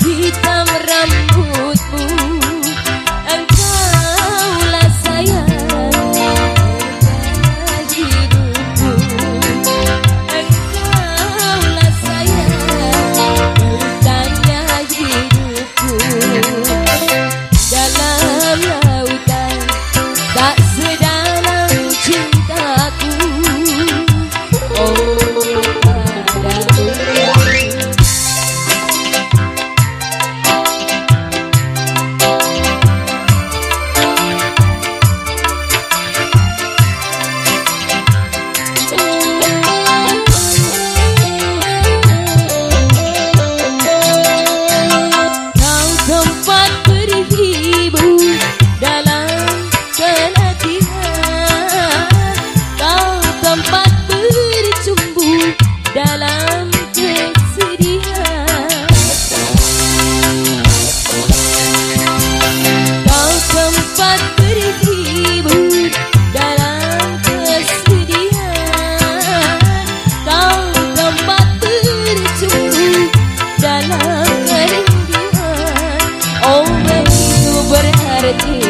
di kamar rambut city